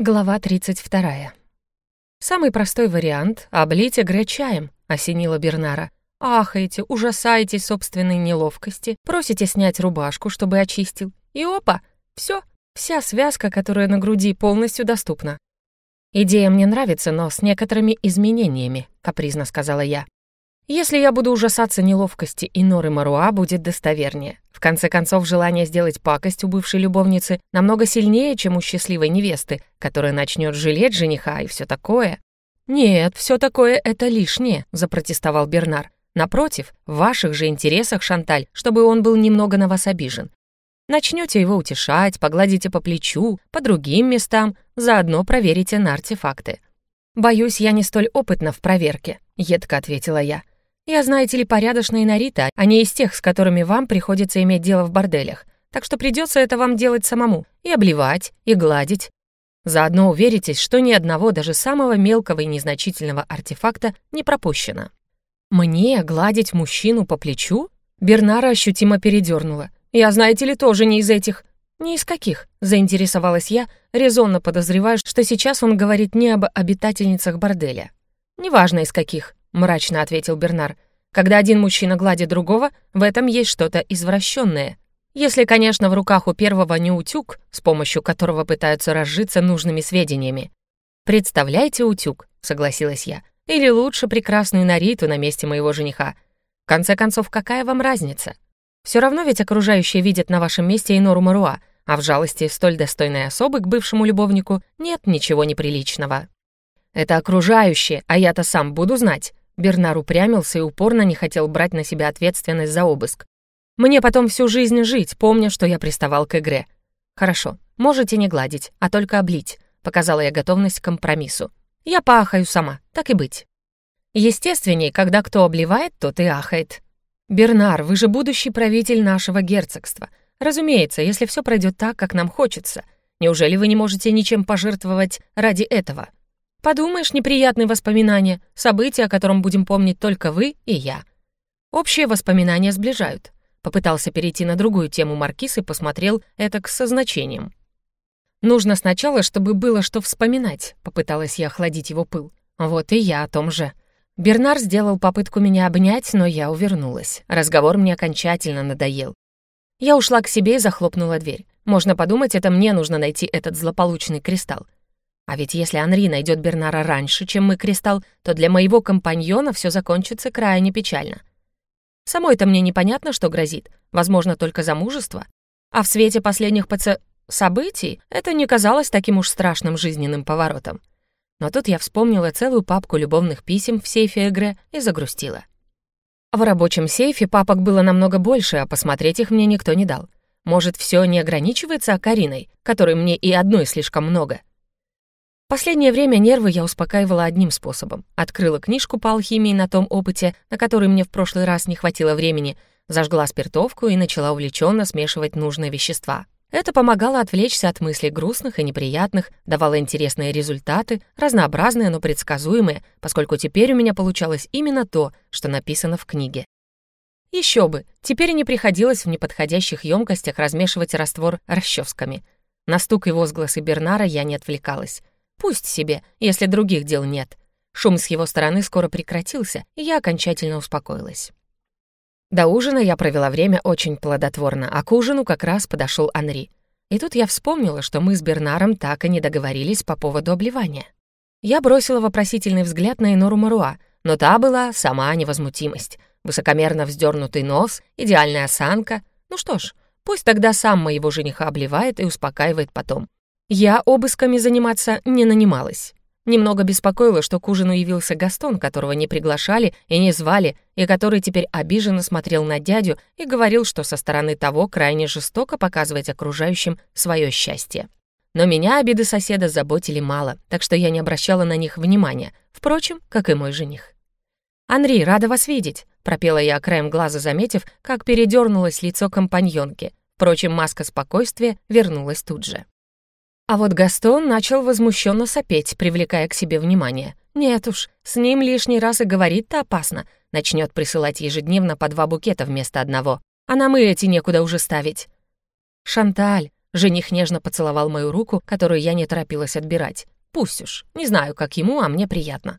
Глава 32. «Самый простой вариант — облить Эгре чаем», — осенила Бернара. «Ахаете, ужасаетесь собственной неловкости, просите снять рубашку, чтобы очистил. И опа! все, вся связка, которая на груди, полностью доступна». «Идея мне нравится, но с некоторыми изменениями», — капризно сказала я. Если я буду ужасаться неловкости, и Норы Маруа будет достовернее. В конце концов, желание сделать пакость у бывшей любовницы намного сильнее, чем у счастливой невесты, которая начнет жалеть жениха и все такое. «Нет, все такое — это лишнее», — запротестовал Бернар. «Напротив, в ваших же интересах, Шанталь, чтобы он был немного на вас обижен. Начнете его утешать, погладите по плечу, по другим местам, заодно проверите на артефакты». «Боюсь, я не столь опытна в проверке», — едко ответила я. Я, знаете ли, порядочная Нарита, а не из тех, с которыми вам приходится иметь дело в борделях. Так что придется это вам делать самому. И обливать, и гладить. Заодно уверитесь, что ни одного, даже самого мелкого и незначительного артефакта не пропущено. Мне гладить мужчину по плечу? Бернара ощутимо передернула. Я, знаете ли, тоже не из этих. «Ни из каких», — заинтересовалась я, резонно подозревая, что сейчас он говорит не об обитательницах борделя. «Неважно, из каких мрачно ответил Бернар. Когда один мужчина гладит другого, в этом есть что-то извращенное. Если, конечно, в руках у первого не утюг, с помощью которого пытаются разжиться нужными сведениями. «Представляете утюг», — согласилась я. «Или лучше прекрасную Нариту на месте моего жениха. В конце концов, какая вам разница? Все равно ведь окружающие видят на вашем месте Инору Маруа, а в жалости столь достойной особы к бывшему любовнику нет ничего неприличного». «Это окружающие, а я-то сам буду знать», Бернар упрямился и упорно не хотел брать на себя ответственность за обыск. «Мне потом всю жизнь жить, помня, что я приставал к игре». «Хорошо, можете не гладить, а только облить», — показала я готовность к компромиссу. «Я поахаю сама, так и быть». Естественней, когда кто обливает, тот и ахает. «Бернар, вы же будущий правитель нашего герцогства. Разумеется, если все пройдет так, как нам хочется. Неужели вы не можете ничем пожертвовать ради этого?» Подумаешь, неприятные воспоминания, события, о котором будем помнить только вы и я. Общие воспоминания сближают. Попытался перейти на другую тему Маркиз и посмотрел это к со значением. «Нужно сначала, чтобы было что вспоминать», — попыталась я охладить его пыл. «Вот и я о том же». Бернар сделал попытку меня обнять, но я увернулась. Разговор мне окончательно надоел. Я ушла к себе и захлопнула дверь. Можно подумать, это мне нужно найти этот злополучный кристалл. А ведь если Анри найдет Бернара раньше, чем мы Кристалл, то для моего компаньона все закончится крайне печально. Самой-то мне непонятно, что грозит. Возможно, только замужество. А в свете последних поц... событий это не казалось таким уж страшным жизненным поворотом. Но тут я вспомнила целую папку любовных писем в сейфе Эгре и загрустила. В рабочем сейфе папок было намного больше, а посмотреть их мне никто не дал. Может, все не ограничивается Кариной, которой мне и одной слишком много — Последнее время нервы я успокаивала одним способом. Открыла книжку по алхимии на том опыте, на который мне в прошлый раз не хватило времени, зажгла спиртовку и начала увлеченно смешивать нужные вещества. Это помогало отвлечься от мыслей грустных и неприятных, давало интересные результаты, разнообразные, но предсказуемые, поскольку теперь у меня получалось именно то, что написано в книге. Еще бы, теперь не приходилось в неподходящих емкостях размешивать раствор расческами. На стук и возгласы Бернара я не отвлекалась. Пусть себе, если других дел нет. Шум с его стороны скоро прекратился, и я окончательно успокоилась. До ужина я провела время очень плодотворно, а к ужину как раз подошел Анри. И тут я вспомнила, что мы с Бернаром так и не договорились по поводу обливания. Я бросила вопросительный взгляд на Инору Маруа, но та была сама невозмутимость. Высокомерно вздернутый нос, идеальная осанка. Ну что ж, пусть тогда сам моего жениха обливает и успокаивает потом. Я обысками заниматься не нанималась. Немного беспокоило, что к ужину явился Гастон, которого не приглашали и не звали, и который теперь обиженно смотрел на дядю и говорил, что со стороны того крайне жестоко показывать окружающим свое счастье. Но меня обиды соседа заботили мало, так что я не обращала на них внимания, впрочем, как и мой жених. «Анри, рада вас видеть», — пропела я краем глаза, заметив, как передернулось лицо компаньонки. Впрочем, маска спокойствия вернулась тут же. А вот Гастон начал возмущенно сопеть, привлекая к себе внимание. Нет уж, с ним лишний раз и говорить-то опасно. Начнет присылать ежедневно по два букета вместо одного. А нам и эти некуда уже ставить. «Шанталь», Жених нежно поцеловал мою руку, которую я не торопилась отбирать. Пусть уж. Не знаю, как ему, а мне приятно.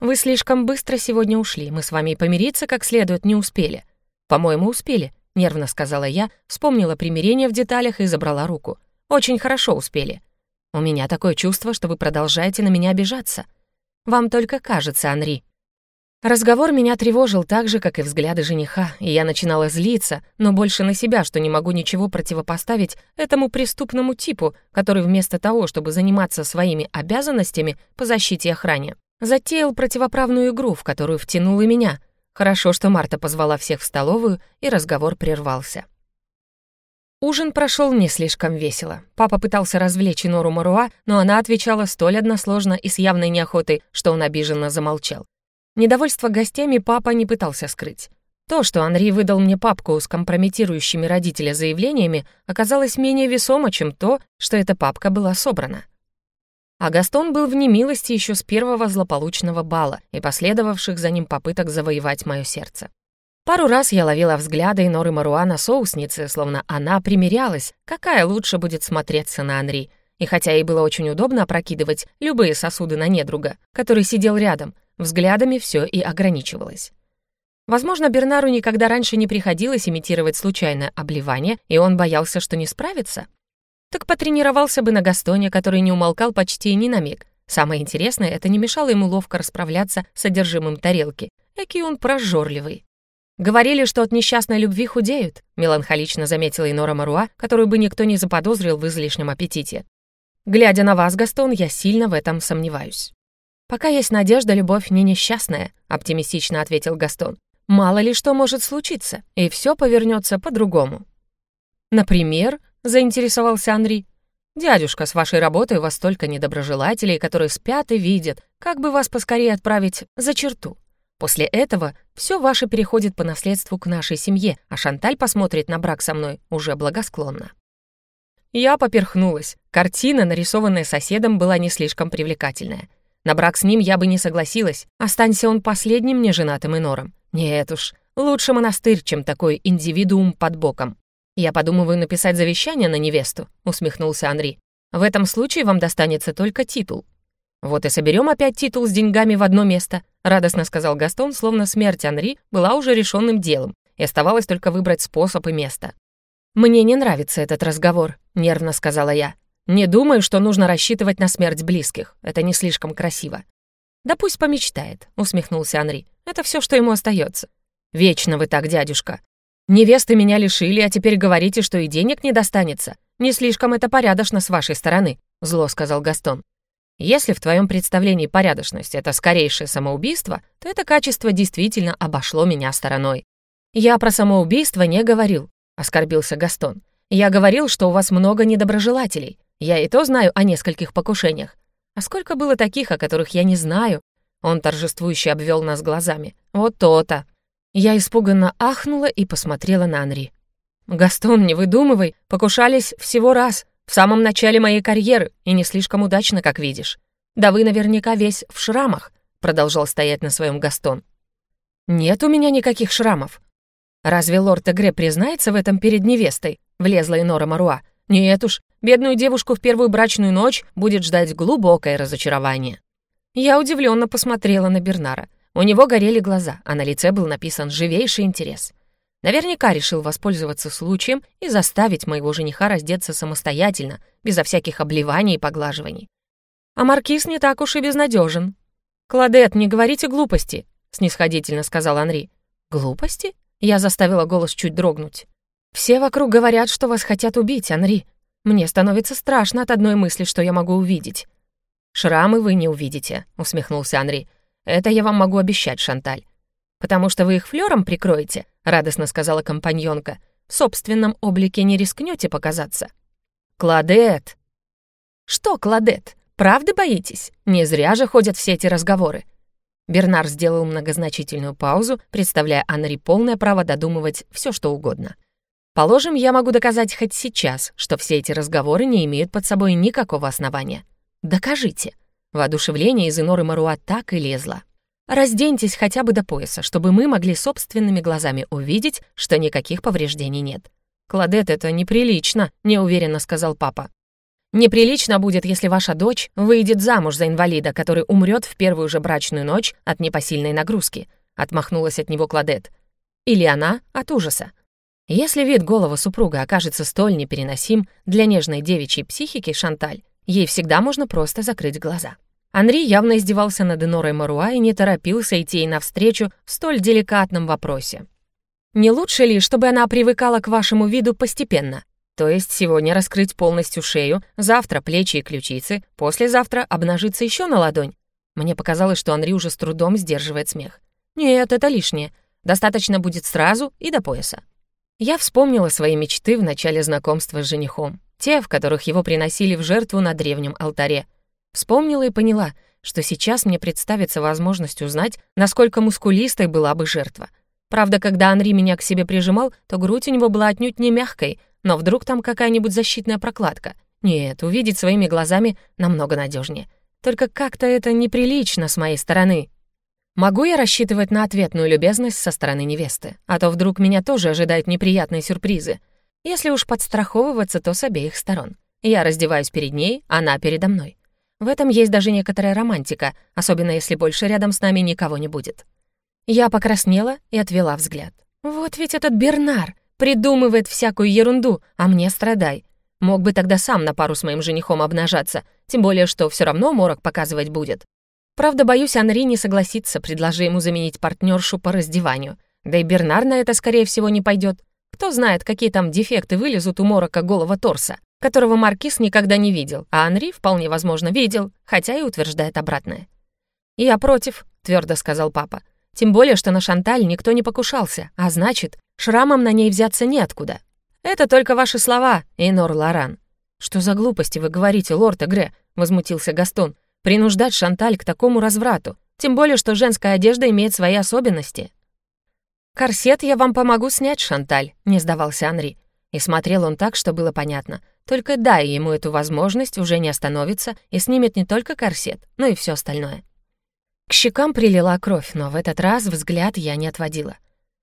«Вы слишком быстро сегодня ушли. Мы с вами помириться как следует не успели». «По-моему, успели», — нервно сказала я, вспомнила примирение в деталях и забрала руку. «Очень хорошо успели. У меня такое чувство, что вы продолжаете на меня обижаться. Вам только кажется, Анри». Разговор меня тревожил так же, как и взгляды жениха, и я начинала злиться, но больше на себя, что не могу ничего противопоставить этому преступному типу, который вместо того, чтобы заниматься своими обязанностями по защите и охране, затеял противоправную игру, в которую втянул и меня. Хорошо, что Марта позвала всех в столовую, и разговор прервался. Ужин прошел не слишком весело. Папа пытался развлечь Нору Маруа, но она отвечала столь односложно и с явной неохотой, что он обиженно замолчал. Недовольство гостями папа не пытался скрыть. То, что Анри выдал мне папку с компрометирующими родителя заявлениями, оказалось менее весомо, чем то, что эта папка была собрана. А Гастон был в немилости еще с первого злополучного бала и последовавших за ним попыток завоевать мое сердце. Пару раз я ловила взгляды Норы Маруана соусницы, словно она примерялась, какая лучше будет смотреться на Анри. И хотя ей было очень удобно опрокидывать любые сосуды на недруга, который сидел рядом, Взглядами все и ограничивалось. Возможно, Бернару никогда раньше не приходилось имитировать случайное обливание, и он боялся, что не справится. Так потренировался бы на Гастоне, который не умолкал почти ни на миг. Самое интересное, это не мешало ему ловко расправляться с содержимым тарелки. Экий он прожорливый. «Говорили, что от несчастной любви худеют», — меланхолично заметила Инора Маруа, которую бы никто не заподозрил в излишнем аппетите. «Глядя на вас, Гастон, я сильно в этом сомневаюсь». «Пока есть надежда, любовь не несчастная», — оптимистично ответил Гастон. «Мало ли что может случиться, и все повернется по-другому». «Например?» — заинтересовался Анри. «Дядюшка, с вашей работой у вас столько недоброжелателей, которые спят и видят, как бы вас поскорее отправить за черту. После этого все ваше переходит по наследству к нашей семье, а Шанталь посмотрит на брак со мной уже благосклонно». Я поперхнулась. Картина, нарисованная соседом, была не слишком привлекательная. На брак с ним я бы не согласилась, останься он последним неженатым инором. Нет уж, лучше монастырь, чем такой индивидуум под боком. «Я подумываю написать завещание на невесту», — усмехнулся Анри. «В этом случае вам достанется только титул». «Вот и соберем опять титул с деньгами в одно место», — радостно сказал Гастон, словно смерть Анри была уже решенным делом, и оставалось только выбрать способ и место. «Мне не нравится этот разговор», — нервно сказала я. Не думаю, что нужно рассчитывать на смерть близких. Это не слишком красиво. Да пусть помечтает, усмехнулся Анри. Это все, что ему остается. Вечно вы так, дядюшка. Невесты меня лишили, а теперь говорите, что и денег не достанется. Не слишком это порядочно с вашей стороны, зло сказал Гастон. Если в твоем представлении порядочность — это скорейшее самоубийство, то это качество действительно обошло меня стороной. Я про самоубийство не говорил, — оскорбился Гастон. Я говорил, что у вас много недоброжелателей. Я и то знаю о нескольких покушениях. А сколько было таких, о которых я не знаю? Он торжествующе обвел нас глазами. Вот то-то. Я испуганно ахнула и посмотрела на Анри. «Гастон, не выдумывай, покушались всего раз, в самом начале моей карьеры, и не слишком удачно, как видишь. Да вы наверняка весь в шрамах», — продолжал стоять на своем Гастон. «Нет у меня никаких шрамов». «Разве лорд Эгре признается в этом перед невестой?» — влезла Инора Маруа. «Нет уж, Бедную девушку в первую брачную ночь будет ждать глубокое разочарование. Я удивленно посмотрела на Бернара. У него горели глаза, а на лице был написан живейший интерес. Наверняка решил воспользоваться случаем и заставить моего жениха раздеться самостоятельно, безо всяких обливаний и поглаживаний. А маркиз не так уж и безнадежен. «Кладет, не говорите глупости», — снисходительно сказал Анри. «Глупости?» Я заставила голос чуть дрогнуть. «Все вокруг говорят, что вас хотят убить, Анри. Мне становится страшно от одной мысли, что я могу увидеть». «Шрамы вы не увидите», — усмехнулся Анри. «Это я вам могу обещать, Шанталь». «Потому что вы их флером прикроете», — радостно сказала компаньонка. «В собственном облике не рискнете показаться». «Кладет!» «Что, Кладет, правда боитесь? Не зря же ходят все эти разговоры». Бернар сделал многозначительную паузу, представляя Анри полное право додумывать все, что угодно. Положим, я могу доказать хоть сейчас, что все эти разговоры не имеют под собой никакого основания. Докажите. Воодушевление из Иноры Маруа так и лезло. Разденьтесь хотя бы до пояса, чтобы мы могли собственными глазами увидеть, что никаких повреждений нет. «Кладет, это неприлично», — неуверенно сказал папа. «Неприлично будет, если ваша дочь выйдет замуж за инвалида, который умрет в первую же брачную ночь от непосильной нагрузки», — отмахнулась от него Кладет. «Или она от ужаса. Если вид голого супруга окажется столь непереносим для нежной девичьей психики Шанталь, ей всегда можно просто закрыть глаза». Анри явно издевался над Энорой Маруа и не торопился идти ей навстречу в столь деликатном вопросе. «Не лучше ли, чтобы она привыкала к вашему виду постепенно? То есть сегодня раскрыть полностью шею, завтра плечи и ключицы, послезавтра обнажиться еще на ладонь?» Мне показалось, что Анри уже с трудом сдерживает смех. «Нет, это лишнее. Достаточно будет сразу и до пояса». Я вспомнила свои мечты в начале знакомства с женихом. Те, в которых его приносили в жертву на древнем алтаре. Вспомнила и поняла, что сейчас мне представится возможность узнать, насколько мускулистой была бы жертва. Правда, когда Анри меня к себе прижимал, то грудь у него была отнюдь не мягкой, но вдруг там какая-нибудь защитная прокладка. Нет, увидеть своими глазами намного надежнее. Только как-то это неприлично с моей стороны. Могу я рассчитывать на ответную любезность со стороны невесты? А то вдруг меня тоже ожидают неприятные сюрпризы. Если уж подстраховываться, то с обеих сторон. Я раздеваюсь перед ней, она передо мной. В этом есть даже некоторая романтика, особенно если больше рядом с нами никого не будет. Я покраснела и отвела взгляд. Вот ведь этот Бернар придумывает всякую ерунду, а мне страдай. Мог бы тогда сам на пару с моим женихом обнажаться, тем более, что все равно морок показывать будет. Правда, боюсь, Анри не согласится, предложи ему заменить партнершу по раздеванию. Да и Бернар на это, скорее всего, не пойдет. Кто знает, какие там дефекты вылезут у морока голого торса которого Маркиз никогда не видел, а Анри, вполне возможно, видел, хотя и утверждает обратное. «Я против», — твердо сказал папа. «Тем более, что на Шанталь никто не покушался, а значит, шрамом на ней взяться неоткуда. Это только ваши слова, Эйнор Лоран». «Что за глупости вы говорите, лорд Эгре?» — возмутился Гастон. «Принуждать Шанталь к такому разврату, тем более, что женская одежда имеет свои особенности». «Корсет я вам помогу снять, Шанталь», — не сдавался Анри. И смотрел он так, что было понятно. Только дай ему эту возможность, уже не остановится и снимет не только корсет, но и все остальное. К щекам прилила кровь, но в этот раз взгляд я не отводила.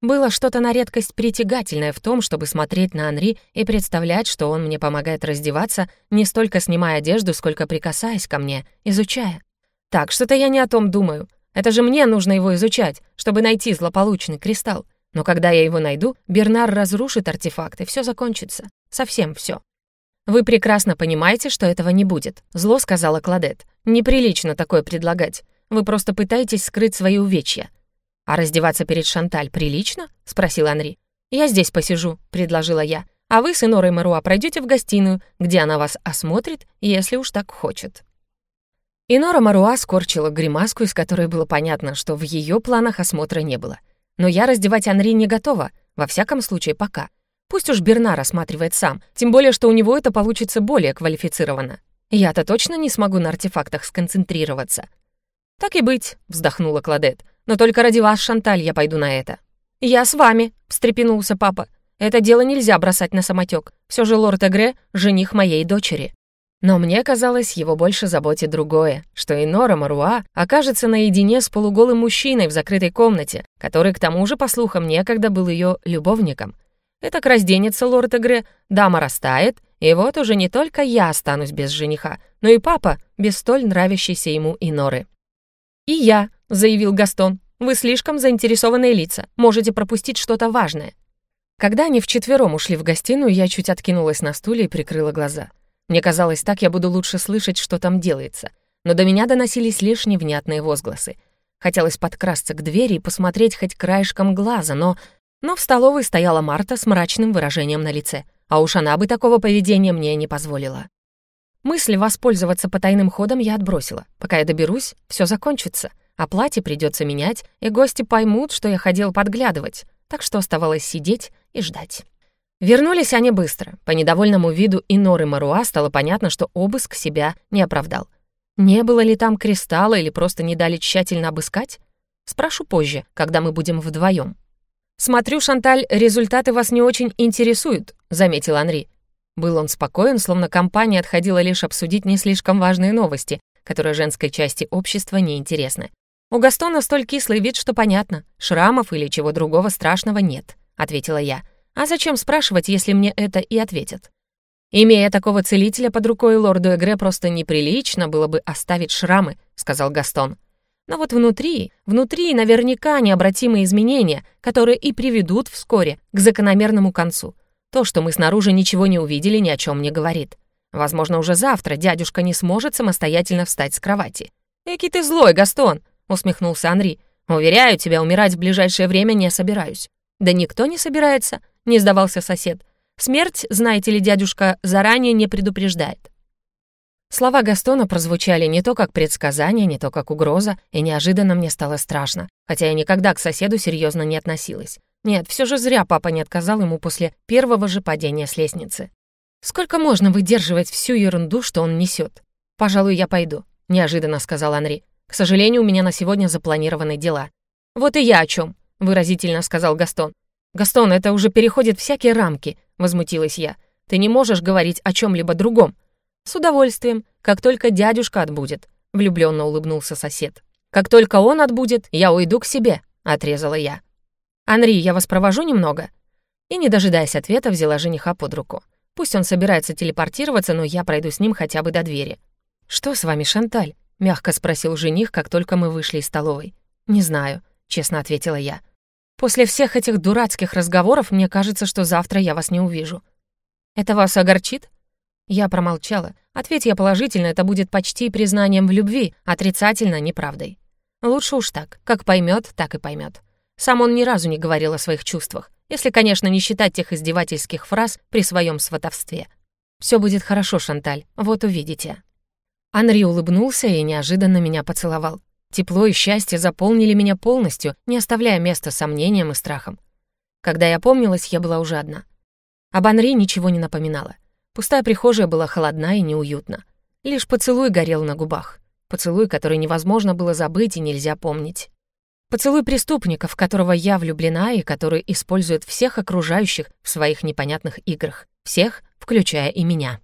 Было что-то на редкость притягательное в том, чтобы смотреть на Анри и представлять, что он мне помогает раздеваться, не столько снимая одежду, сколько прикасаясь ко мне, изучая. Так, что-то я не о том думаю. Это же мне нужно его изучать, чтобы найти злополучный кристалл. Но когда я его найду, Бернар разрушит артефакт, и все закончится. Совсем все. «Вы прекрасно понимаете, что этого не будет», — зло сказала Кладет. «Неприлично такое предлагать. Вы просто пытаетесь скрыть свои увечья». «А раздеваться перед Шанталь прилично?» — спросил Анри. «Я здесь посижу», — предложила я. «А вы с Инорой Маруа пройдете в гостиную, где она вас осмотрит, если уж так хочет». Инора Маруа скорчила гримаску, из которой было понятно, что в ее планах осмотра не было. Но я раздевать Анри не готова, во всяком случае пока. Пусть уж Бернар рассматривает сам, тем более, что у него это получится более квалифицированно. Я-то точно не смогу на артефактах сконцентрироваться. «Так и быть», — вздохнула Кладет. «Но только ради вас, Шанталь, я пойду на это». «Я с вами», — встрепенулся папа. «Это дело нельзя бросать на самотек. Все же лорд Эгре — жених моей дочери». Но мне казалось, его больше заботит другое, что и Нора Маруа окажется наедине с полуголым мужчиной в закрытой комнате, который, к тому же, по слухам, некогда был ее любовником. Это разденется лорд Эгре, дама растает, и вот уже не только я останусь без жениха, но и папа без столь нравящейся ему Иноры. «И я», — заявил Гастон, — «вы слишком заинтересованные лица, можете пропустить что-то важное». Когда они вчетвером ушли в гостиную, я чуть откинулась на стуле и прикрыла глаза. Мне казалось, так я буду лучше слышать, что там делается. Но до меня доносились лишь невнятные возгласы. Хотелось подкрасться к двери и посмотреть хоть краешком глаза, но... Но в столовой стояла Марта с мрачным выражением на лице. А уж она бы такого поведения мне не позволила. Мысль воспользоваться потайным ходом я отбросила. Пока я доберусь, все закончится. А платье придется менять, и гости поймут, что я ходил подглядывать. Так что оставалось сидеть и ждать. Вернулись они быстро. По недовольному виду Иноры Маруа стало понятно, что обыск себя не оправдал. Не было ли там кристалла или просто не дали тщательно обыскать? Спрошу позже, когда мы будем вдвоем. «Смотрю, Шанталь, результаты вас не очень интересуют», — заметил Анри. Был он спокоен, словно компания отходила лишь обсудить не слишком важные новости, которые женской части общества не интересны. «У Гастона столь кислый вид, что понятно. Шрамов или чего другого страшного нет», — ответила я. А зачем спрашивать, если мне это и ответят? «Имея такого целителя под рукой, лорду Эгре просто неприлично было бы оставить шрамы», — сказал Гастон. «Но вот внутри, внутри наверняка необратимые изменения, которые и приведут вскоре к закономерному концу. То, что мы снаружи ничего не увидели, ни о чем не говорит. Возможно, уже завтра дядюшка не сможет самостоятельно встать с кровати». «Экий ты злой, Гастон!» — усмехнулся Анри. «Уверяю тебя, умирать в ближайшее время не собираюсь». «Да никто не собирается», — не сдавался сосед. Смерть, знаете ли, дядюшка, заранее не предупреждает. Слова Гастона прозвучали не то как предсказание, не то как угроза, и неожиданно мне стало страшно, хотя я никогда к соседу серьезно не относилась. Нет, все же зря папа не отказал ему после первого же падения с лестницы. Сколько можно выдерживать всю ерунду, что он несет? Пожалуй, я пойду, неожиданно сказал Анри. К сожалению, у меня на сегодня запланированы дела. Вот и я о чем, выразительно сказал Гастон. Гастон, это уже переходит всякие рамки. — возмутилась я. «Ты не можешь говорить о чем-либо другом». «С удовольствием, как только дядюшка отбудет», — влюбленно улыбнулся сосед. «Как только он отбудет, я уйду к себе», — отрезала я. «Анри, я вас провожу немного?» И, не дожидаясь ответа, взяла жениха под руку. Пусть он собирается телепортироваться, но я пройду с ним хотя бы до двери. «Что с вами, Шанталь?» — мягко спросил жених, как только мы вышли из столовой. «Не знаю», — честно ответила я. После всех этих дурацких разговоров мне кажется, что завтра я вас не увижу. Это вас огорчит? Я промолчала. Ответь я положительно, это будет почти признанием в любви, отрицательно — неправдой. Лучше уж так. Как поймет, так и поймет. Сам он ни разу не говорил о своих чувствах, если, конечно, не считать тех издевательских фраз при своем сватовстве. Все будет хорошо, Шанталь, вот увидите». Анри улыбнулся и неожиданно меня поцеловал. Тепло и счастье заполнили меня полностью, не оставляя места сомнениям и страхам. Когда я помнилась, я была уже одна. Об Анри ничего не напоминала. Пустая прихожая была холодна и неуютна. Лишь поцелуй горел на губах. Поцелуй, который невозможно было забыть и нельзя помнить. Поцелуй преступника, в которого я влюблена и который использует всех окружающих в своих непонятных играх. Всех, включая и меня.